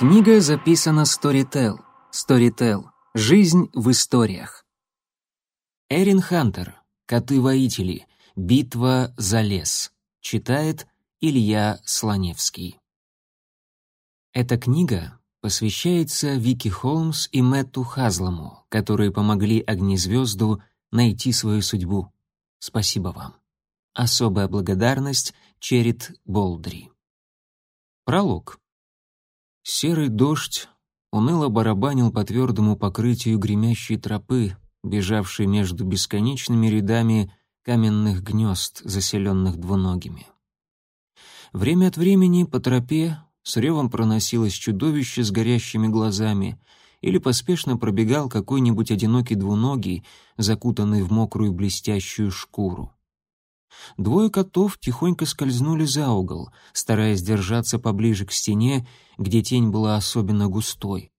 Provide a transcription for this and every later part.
Книга записана Storytel. Storytel. Жизнь в историях. Эрин Хантер. Коты-воители. Битва за лес. Читает Илья Слоневский. Эта книга посвящается Вики Холмс и Мэтту Хазлому, которые помогли Огнезвезду найти свою судьбу. Спасибо вам. Особая благодарность Черит Болдри. Пролог. Серый дождь уныло барабанил по твердому покрытию гремящей тропы, бежавшей между бесконечными рядами каменных гнезд, заселенных двуногими. Время от времени по тропе с ревом проносилось чудовище с горящими глазами или поспешно пробегал какой-нибудь одинокий двуногий, закутанный в мокрую блестящую шкуру. Двое котов тихонько скользнули за угол, стараясь держаться поближе к стене, где тень была особенно густой.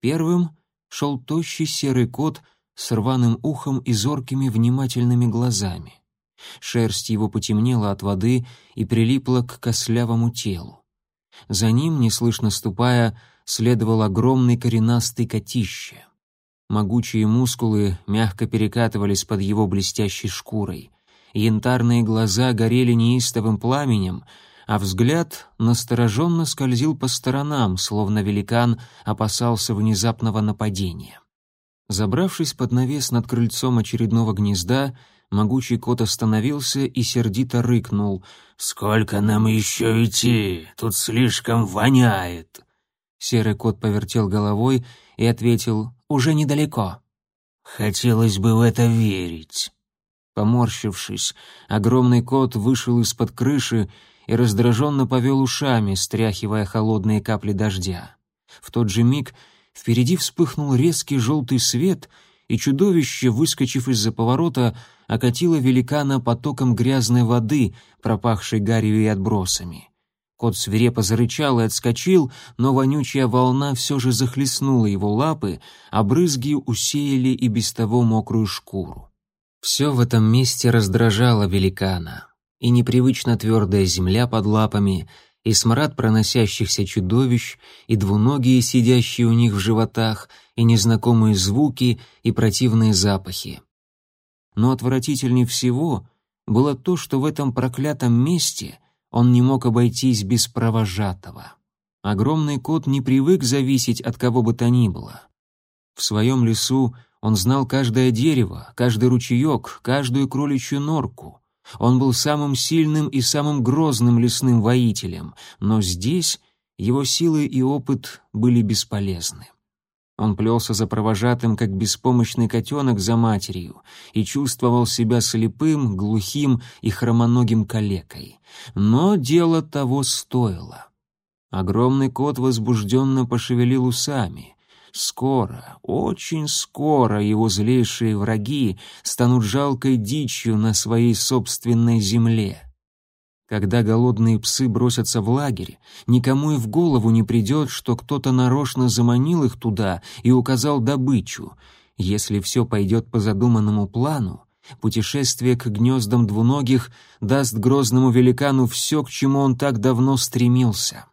Первым шел тощий серый кот с рваным ухом и зоркими внимательными глазами. Шерсть его потемнела от воды и прилипла к кослявому телу. За ним, неслышно ступая, следовал огромный коренастый котище. Могучие мускулы мягко перекатывались под его блестящей шкурой — Янтарные глаза горели неистовым пламенем, а взгляд настороженно скользил по сторонам, словно великан опасался внезапного нападения. Забравшись под навес над крыльцом очередного гнезда, могучий кот остановился и сердито рыкнул. «Сколько нам еще идти? Тут слишком воняет!» Серый кот повертел головой и ответил «Уже недалеко». «Хотелось бы в это верить». Поморщившись, огромный кот вышел из-под крыши и раздраженно повел ушами, стряхивая холодные капли дождя. В тот же миг впереди вспыхнул резкий желтый свет, и чудовище, выскочив из-за поворота, окатило великана потоком грязной воды, пропахшей гарью и отбросами. Кот свирепо зарычал и отскочил, но вонючая волна все же захлестнула его лапы, а брызги усеяли и без того мокрую шкуру. Все в этом месте раздражало великана, и непривычно твердая земля под лапами, и смрад проносящихся чудовищ, и двуногие, сидящие у них в животах, и незнакомые звуки, и противные запахи. Но отвратительней всего было то, что в этом проклятом месте он не мог обойтись без провожатого. Огромный кот не привык зависеть от кого бы то ни было. В своем лесу он знал каждое дерево, каждый ручеек, каждую кроличью норку. Он был самым сильным и самым грозным лесным воителем, но здесь его силы и опыт были бесполезны. Он плелся за провожатым, как беспомощный котенок за матерью, и чувствовал себя слепым, глухим и хромоногим калекой. Но дело того стоило. Огромный кот возбужденно пошевелил усами. Скоро, очень скоро его злейшие враги станут жалкой дичью на своей собственной земле. Когда голодные псы бросятся в лагерь, никому и в голову не придет, что кто-то нарочно заманил их туда и указал добычу. Если все пойдет по задуманному плану, путешествие к гнездам двуногих даст грозному великану все, к чему он так давно стремился.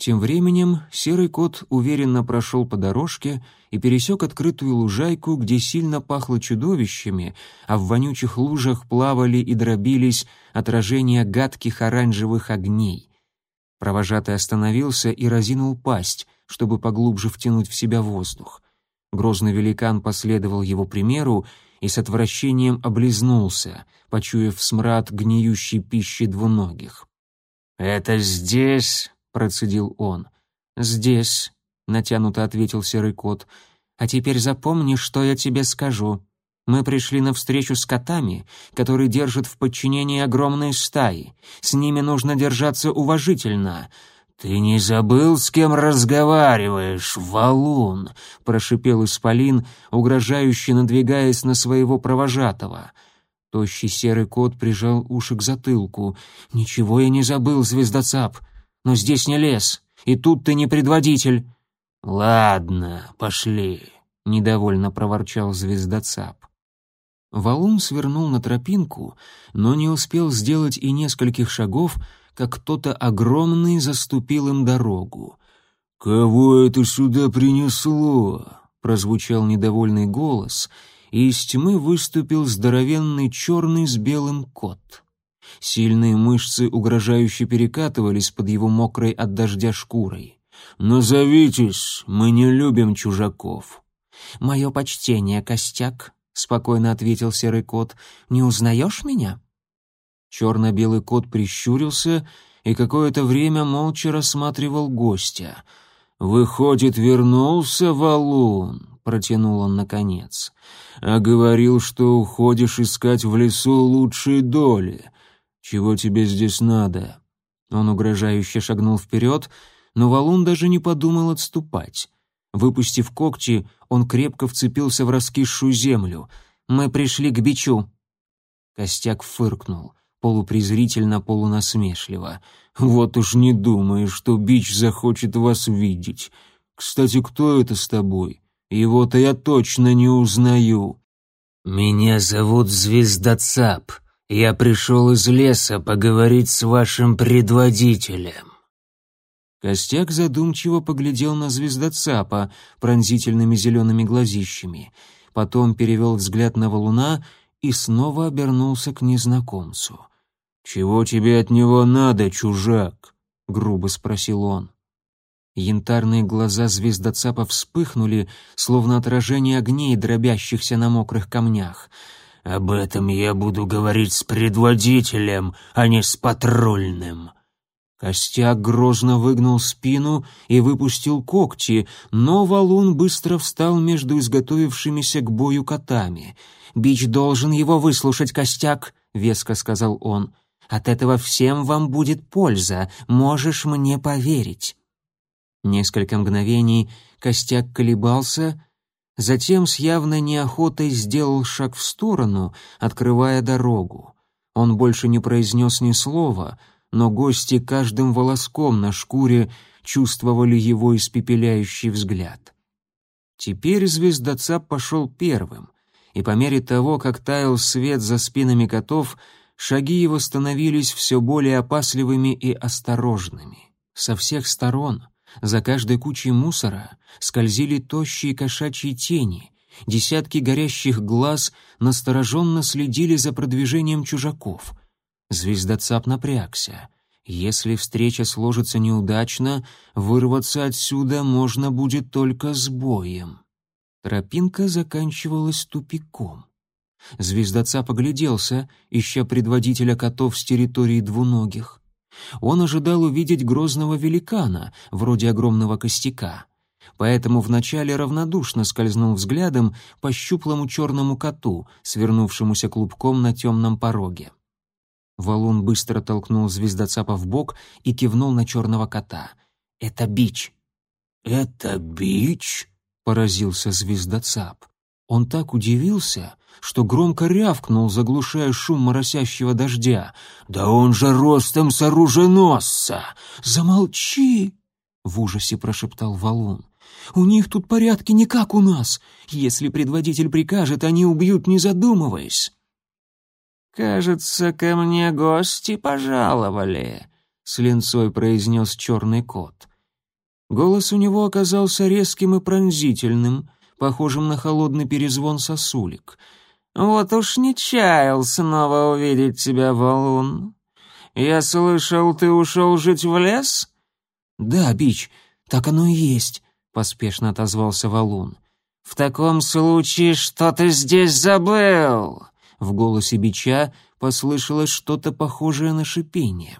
Тем временем серый кот уверенно прошел по дорожке и пересек открытую лужайку, где сильно пахло чудовищами, а в вонючих лужах плавали и дробились отражения гадких оранжевых огней. Провожатый остановился и разинул пасть, чтобы поглубже втянуть в себя воздух. Грозный великан последовал его примеру и с отвращением облизнулся, почуяв смрад гниющей пищи двуногих. «Это здесь?» — процедил он. «Здесь», — натянуто ответил серый кот. «А теперь запомни, что я тебе скажу. Мы пришли на встречу с котами, которые держат в подчинении огромные стаи. С ними нужно держаться уважительно». «Ты не забыл, с кем разговариваешь, валун?» — прошипел Исполин, угрожающе надвигаясь на своего провожатого. Тощий серый кот прижал уши к затылку. «Ничего я не забыл, звездоцап но здесь не лес, и тут ты не предводитель». «Ладно, пошли», — недовольно проворчал звездоцап. Валун свернул на тропинку, но не успел сделать и нескольких шагов, как кто-то огромный заступил им дорогу. «Кого это сюда принесло?» — прозвучал недовольный голос, и из тьмы выступил здоровенный черный с белым кот. Сильные мышцы угрожающе перекатывались под его мокрой от дождя шкурой. «Назовитесь, мы не любим чужаков». «Мое почтение, Костяк», — спокойно ответил серый кот. «Не узнаешь меня?» Черно-белый кот прищурился и какое-то время молча рассматривал гостя. «Выходит, вернулся валун», — протянул он наконец. «А говорил, что уходишь искать в лесу лучшие доли. «Чего тебе здесь надо?» Он угрожающе шагнул вперед, но валун даже не подумал отступать. Выпустив когти, он крепко вцепился в раскисшую землю. «Мы пришли к бичу!» Костяк фыркнул, полупрезрительно, полунасмешливо. «Вот уж не думаю, что бич захочет вас видеть. Кстати, кто это с тобой? Его-то я точно не узнаю!» «Меня зовут Звездоцап», я пришел из леса поговорить с вашим предводителем». Костяк задумчиво поглядел на звездоцапа пронзительными зелеными глазищами, потом перевел взгляд на валуна и снова обернулся к незнакомцу. «Чего тебе от него надо, чужак?» — грубо спросил он. Янтарные глаза звездоцапа вспыхнули, словно отражение огней, дробящихся на мокрых камнях — об этом я буду говорить с предводителем, а не с патрульным». Костяк грозно выгнул спину и выпустил когти, но валун быстро встал между изготовившимися к бою котами. «Бич должен его выслушать, Костяк», — веско сказал он. «От этого всем вам будет польза, можешь мне поверить». Несколько мгновений Костяк колебался, Затем с явной неохотой сделал шаг в сторону, открывая дорогу. Он больше не произнес ни слова, но гости каждым волоском на шкуре чувствовали его испепеляющий взгляд. Теперь звездоцап пошел первым, и по мере того, как таял свет за спинами котов, шаги его становились все более опасливыми и осторожными. Со всех сторон за каждой кучей мусора скользили тощие кошачьи тени, десятки горящих глаз настороженно следили за продвижением чужаков. Звездоцап напрягся. Если встреча сложится неудачно, вырваться отсюда можно будет только с боем. Тропинка заканчивалась тупиком. Звездоцап огляделся, ища предводителя котов с территории двуногих. Он ожидал увидеть грозного великана, вроде огромного костяка. Поэтому вначале равнодушно скользнул взглядом по щуплому черному коту, свернувшемуся клубком на темном пороге. Валун быстро толкнул звездоцапа в бок и кивнул на черного кота. «Это бич!» «Это бич?» — поразился звездоцап. Он так удивился, что громко рявкнул, заглушая шум моросящего дождя. «Да он же ростом с оруженосца! Замолчи!» — в ужасе прошептал Валун. «У них тут порядки не как у нас. Если предводитель прикажет, они убьют, не задумываясь». «Кажется, ко мне гости пожаловали», — с ленцой произнес черный кот. Голос у него оказался резким и пронзительным — похожим на холодный перезвон сосулек. «Вот уж не чаял снова увидеть тебя, Валун. Я слышал, ты ушел жить в лес?» «Да, Бич, так оно и есть», — поспешно отозвался Валун. «В таком случае что ты здесь забыл?» В голосе Бича послышалось что-то похожее на шипение.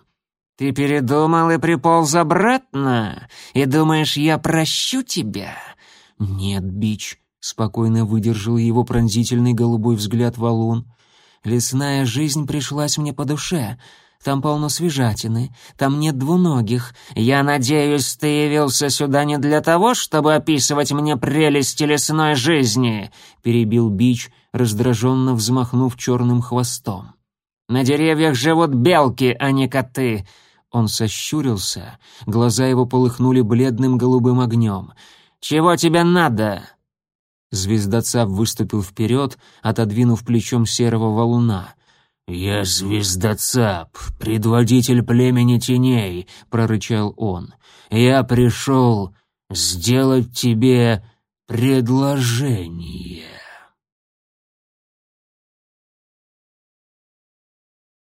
«Ты передумал и приполз обратно? И думаешь, я прощу тебя? «Нет, Бич», — спокойно выдержал его пронзительный голубой взгляд валун. «Лесная жизнь пришлась мне по душе. Там полно свежатины, там нет двуногих. Я надеюсь, ты явился сюда не для того, чтобы описывать мне прелести лесной жизни», — перебил Бич, раздраженно взмахнув черным хвостом. «На деревьях живут белки, а не коты». Он сощурился, глаза его полыхнули бледным голубым огнем — чего тебе надо?» Звездоцап выступил вперед, отодвинув плечом серого валуна. «Я звездоцап, предводитель племени теней», — прорычал он. «Я пришел сделать тебе предложение».